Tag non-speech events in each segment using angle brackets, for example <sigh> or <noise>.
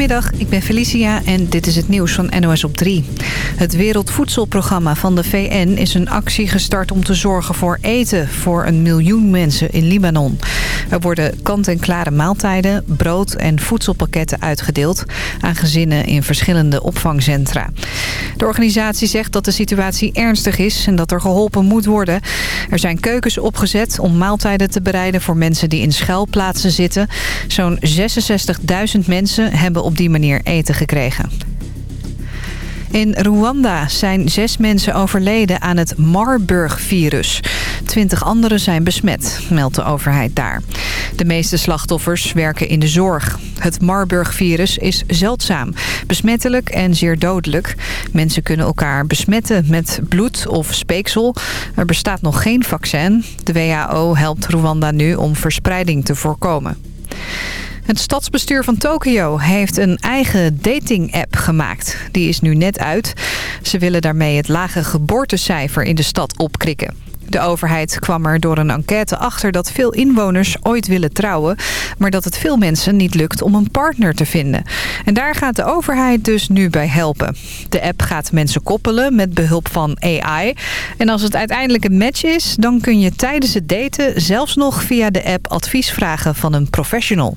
Goedemiddag, ik ben Felicia en dit is het nieuws van NOS op 3. Het Wereldvoedselprogramma van de VN is een actie gestart om te zorgen voor eten voor een miljoen mensen in Libanon. Er worden kant-en-klare maaltijden, brood en voedselpakketten uitgedeeld aan gezinnen in verschillende opvangcentra. De organisatie zegt dat de situatie ernstig is en dat er geholpen moet worden. Er zijn keukens opgezet om maaltijden te bereiden voor mensen die in schuilplaatsen zitten. Zo'n 66.000 mensen hebben op die manier eten gekregen. In Rwanda zijn zes mensen overleden aan het Marburg-virus. Twintig anderen zijn besmet, meldt de overheid daar. De meeste slachtoffers werken in de zorg. Het Marburg-virus is zeldzaam, besmettelijk en zeer dodelijk. Mensen kunnen elkaar besmetten met bloed of speeksel. Er bestaat nog geen vaccin. De WHO helpt Rwanda nu om verspreiding te voorkomen. Het stadsbestuur van Tokio heeft een eigen dating-app gemaakt. Die is nu net uit. Ze willen daarmee het lage geboortecijfer in de stad opkrikken. De overheid kwam er door een enquête achter dat veel inwoners ooit willen trouwen... maar dat het veel mensen niet lukt om een partner te vinden. En daar gaat de overheid dus nu bij helpen. De app gaat mensen koppelen met behulp van AI. En als het uiteindelijk een match is, dan kun je tijdens het daten... zelfs nog via de app advies vragen van een professional.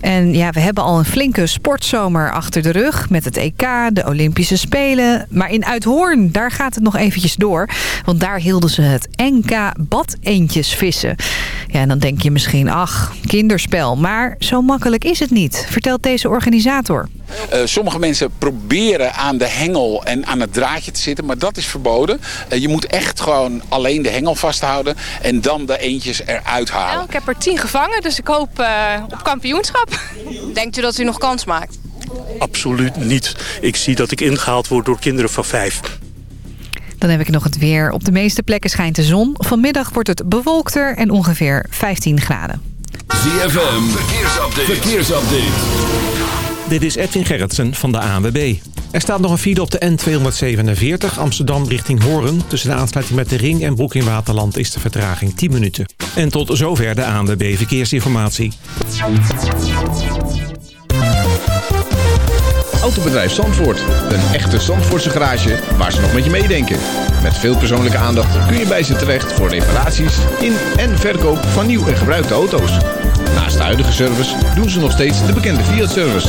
En ja, we hebben al een flinke sportzomer achter de rug... met het EK, de Olympische Spelen. Maar in Uithoorn, daar gaat het nog eventjes door. Want daar hielden ze het NK badeentjes vissen. Ja, en dan denk je misschien, ach, kinderspel. Maar zo makkelijk is het niet, vertelt deze organisator. Uh, sommige mensen proberen aan de hengel en aan het draadje te zitten, maar dat is verboden. Uh, je moet echt gewoon alleen de hengel vasthouden en dan de eentjes eruit halen. Nou, ik heb er tien gevangen, dus ik hoop uh, op kampioenschap. Denkt u dat u nog kans maakt? Absoluut niet. Ik zie dat ik ingehaald word door kinderen van vijf. Dan heb ik nog het weer. Op de meeste plekken schijnt de zon. Vanmiddag wordt het bewolkter en ongeveer 15 graden. ZFM, verkeersupdate. verkeersupdate. Dit is Edwin Gerritsen van de ANWB. Er staat nog een file op de N247 Amsterdam richting Hoorn. Tussen de aansluiting met de Ring en Broek in Waterland is de vertraging 10 minuten. En tot zover de ANWB Verkeersinformatie. Autobedrijf Zandvoort. Een echte Zandvoortse garage waar ze nog met je meedenken. Met veel persoonlijke aandacht kun je bij ze terecht voor reparaties in en verkoop van nieuw en gebruikte auto's. Naast de huidige service doen ze nog steeds de bekende Fiat-service.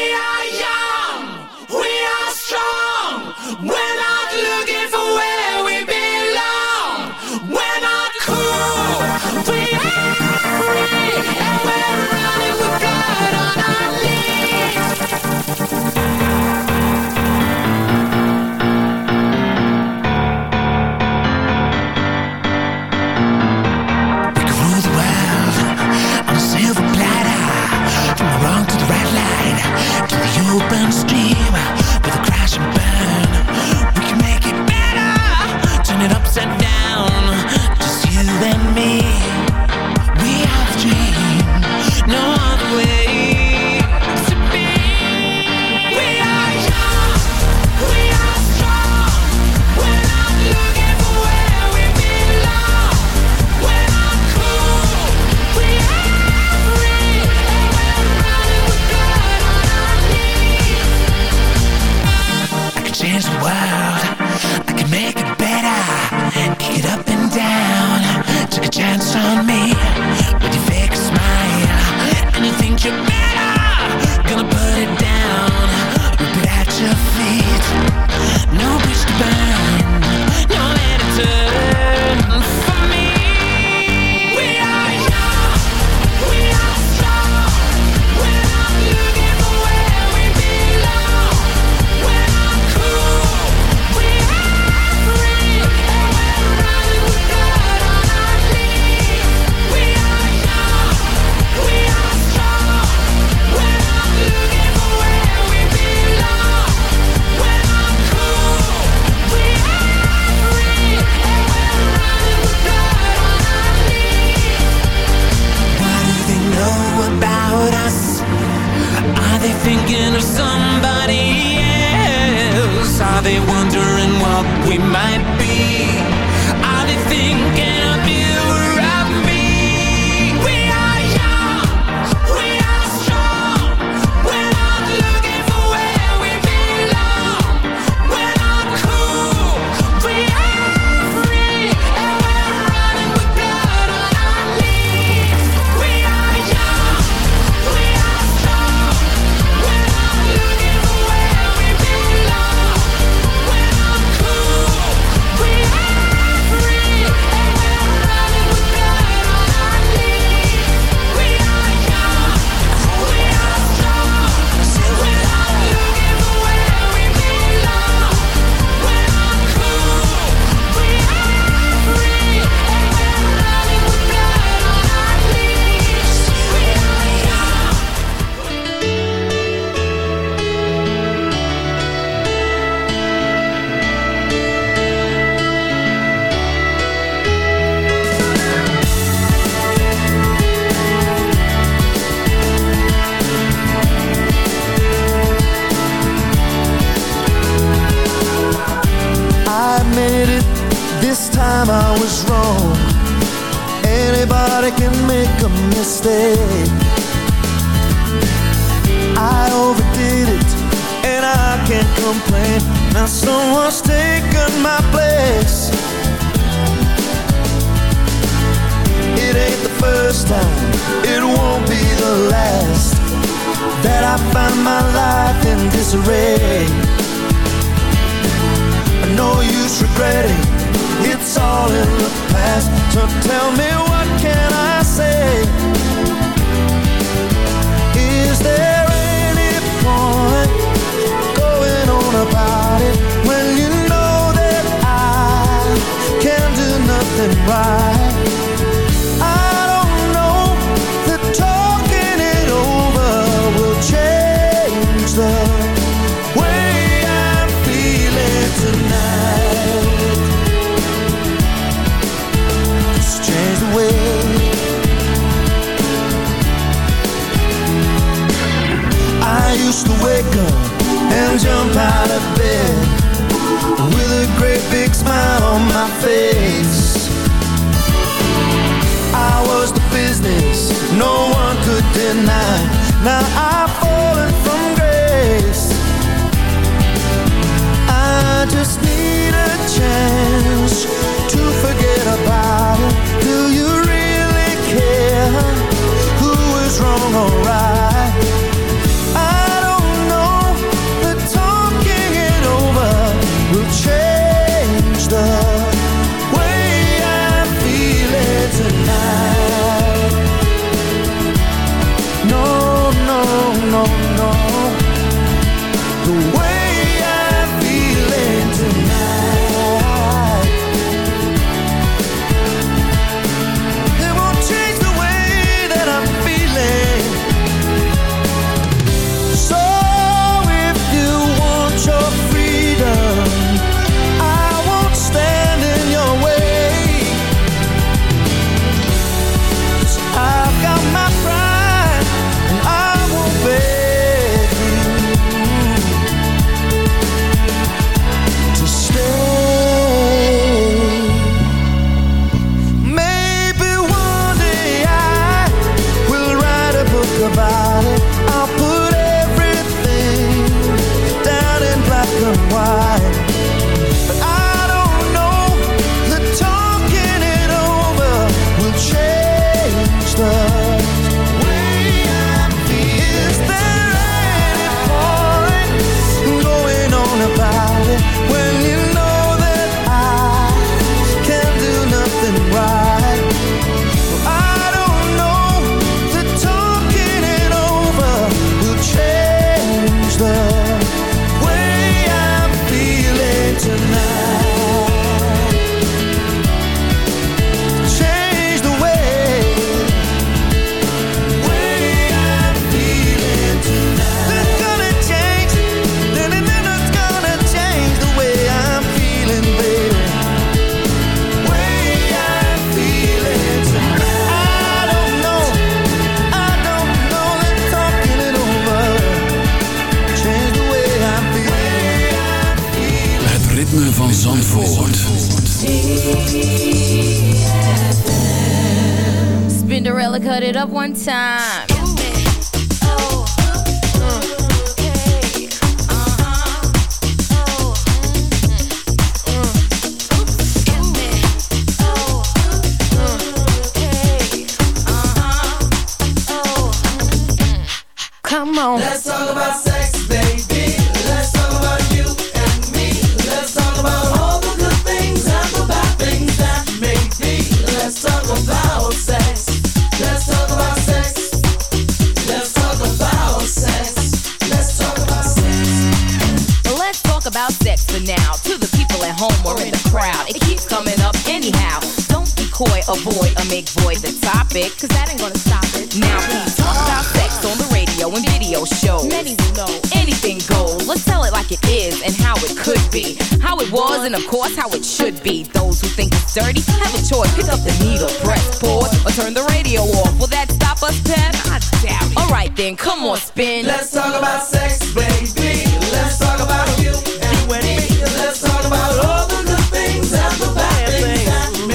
Those who think it's dirty have a choice. Pick up the needle, press pause, or turn the radio off. Will that stop us, Pep? I doubt it. All right then, come on, spin. Let's talk about sex, baby. Let's talk about you and, you and me. Let's talk about all the good things and the bad things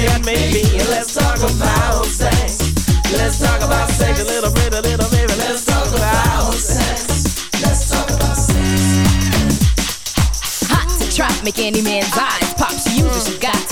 that may be. Let's talk about sex. Let's talk about sex. A little bit, a little bit. Let's talk about sex. Let's talk about sex. Hot to trap, make any man's eyes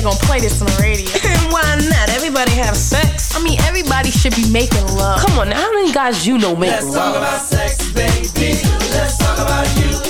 I they're gonna play this on the radio. <laughs> Why not? Everybody have sex. I mean, everybody should be making love. Come on, now, how many guys you know make Let's love? talk about sex, baby. Let's talk about you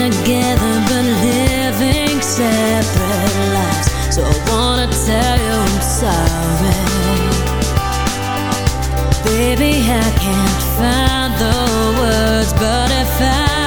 together but living separate lives. So I wanna tell you I'm sorry. Baby, I can't find the words But if I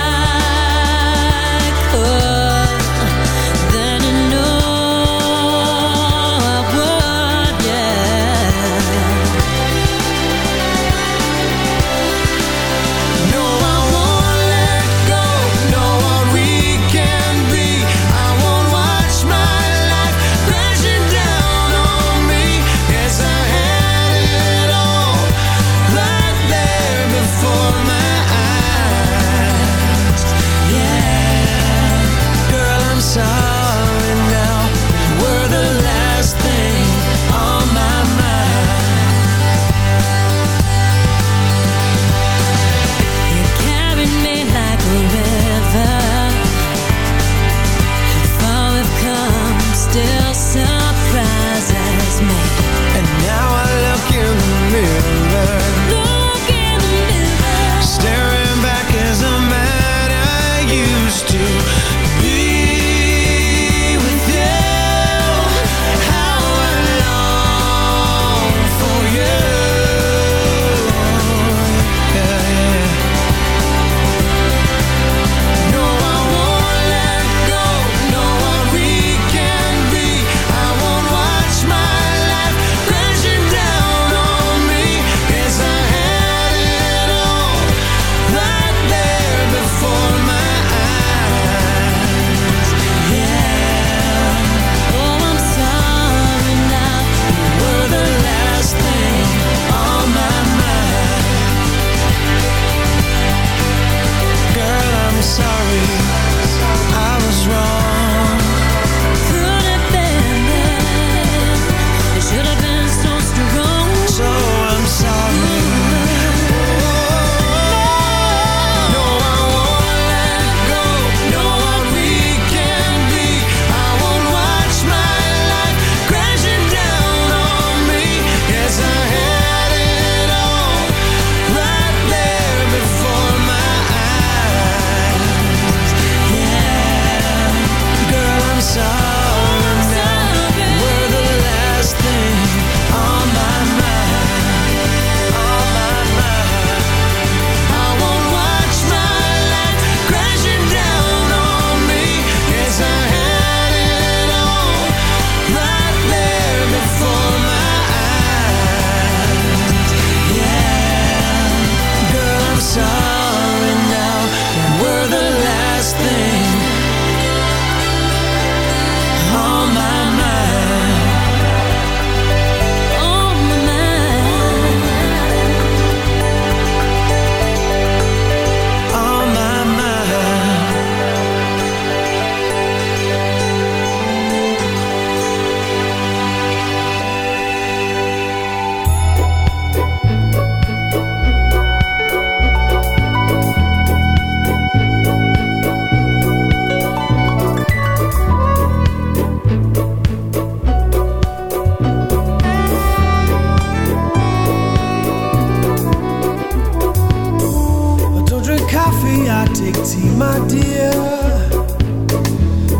my dear,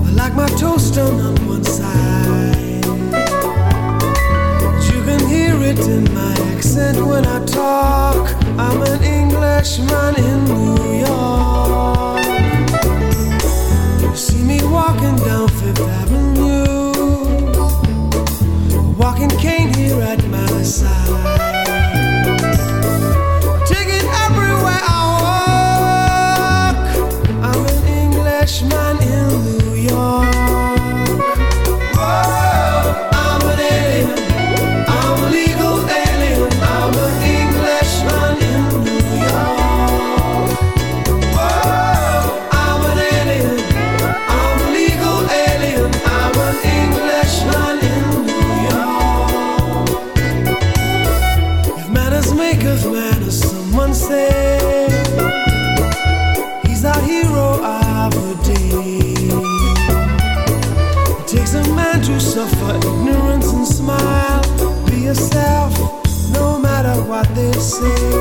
I like my toast on one side. You can hear it in my accent when I talk. I'm an Englishman in New York. You see me walking down Fifth Avenue. They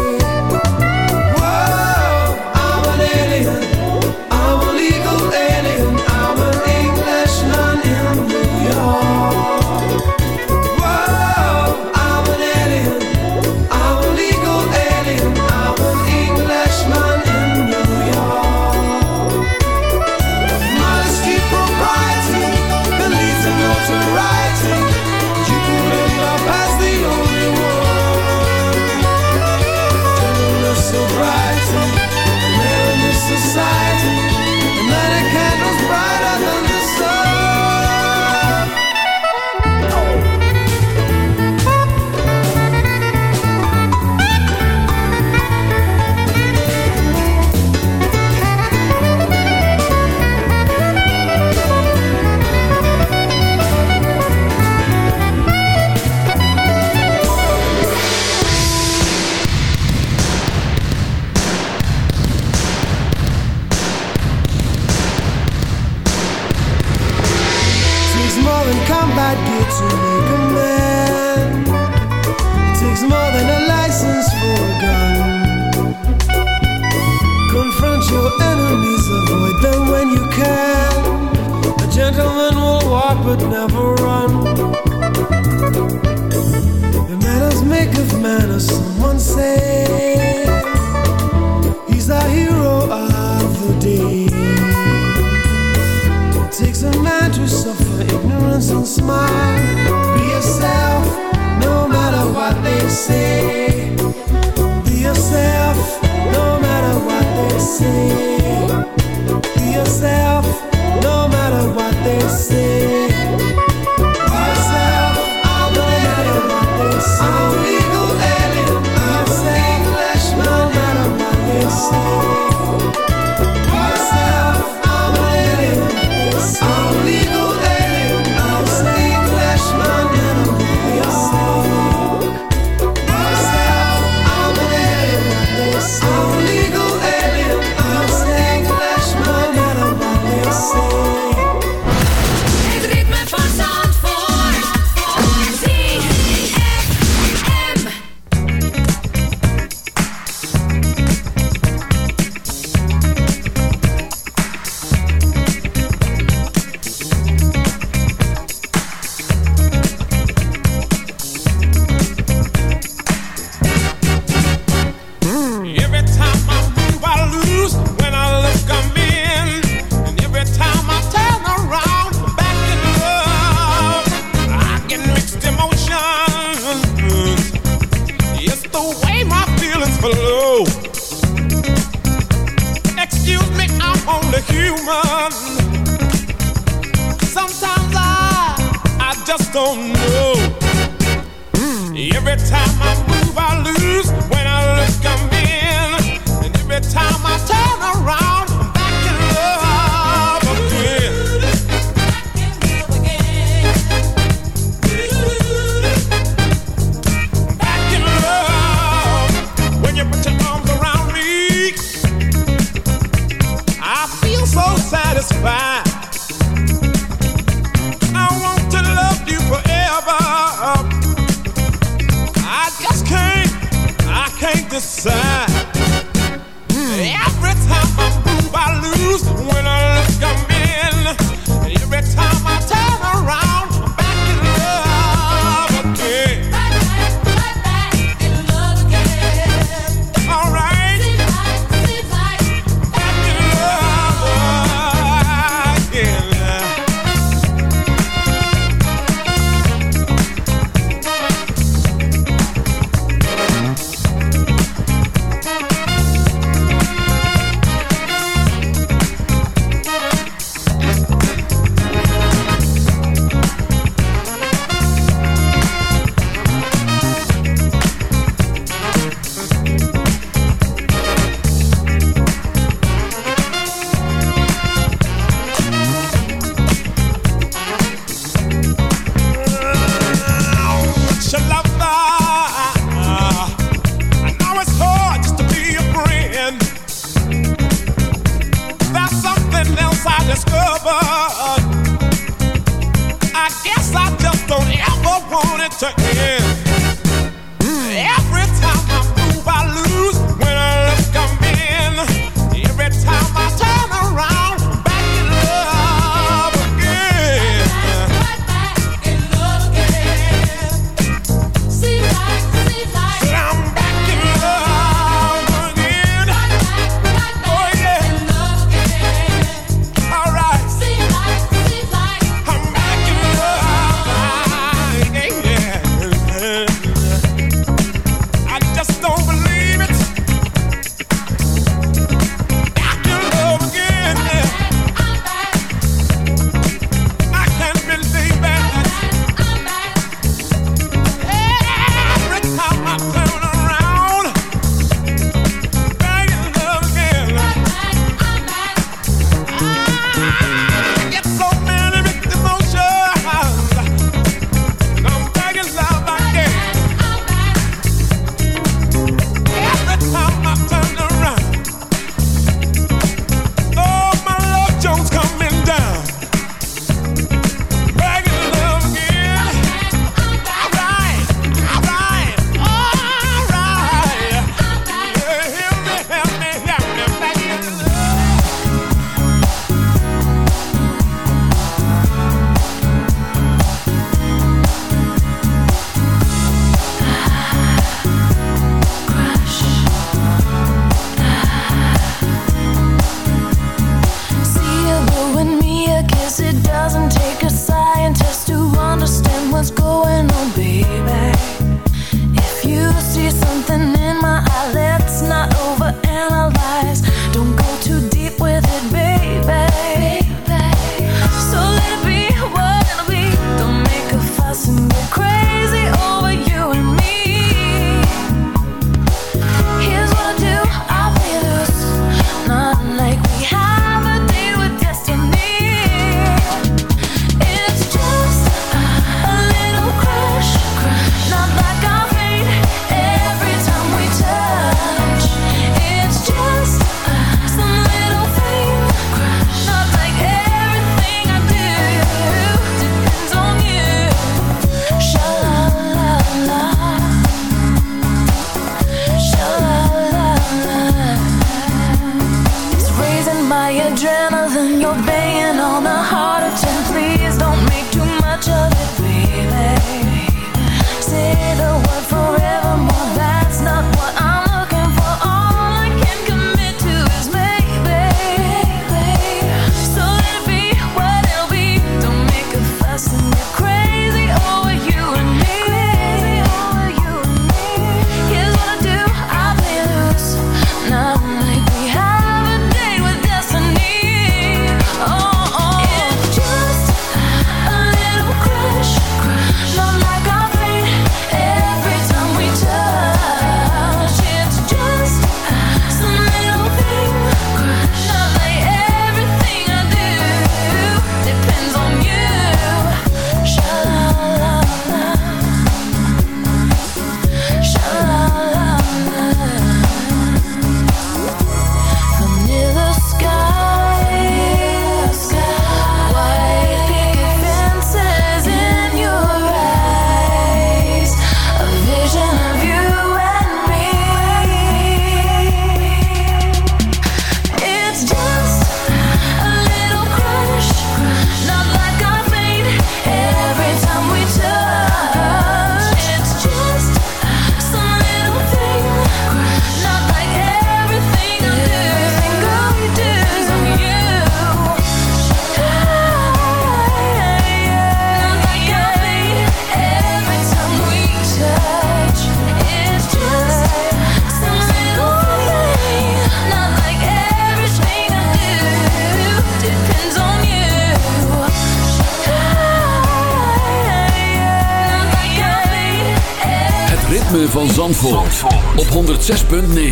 106.9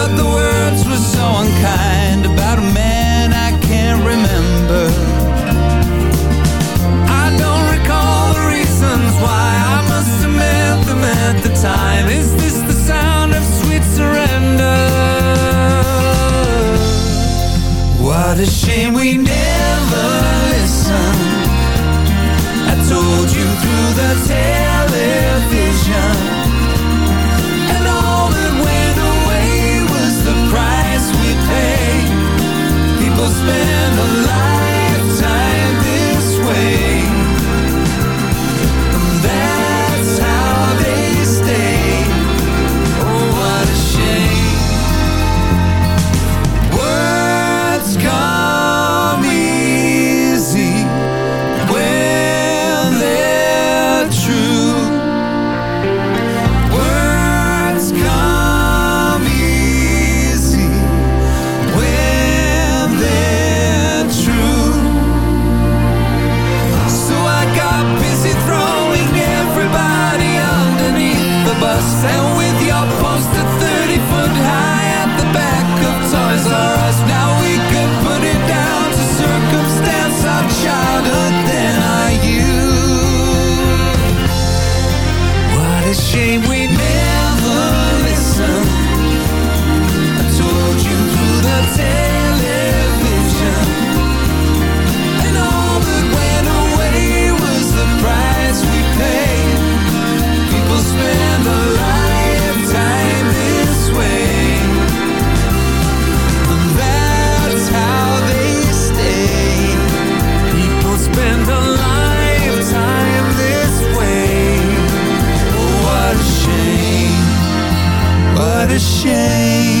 time. Is this the sound of sweet surrender? What a shame we never listened. I told you through the television. And all that went away was the price we paid. People spent a shame we Ooh,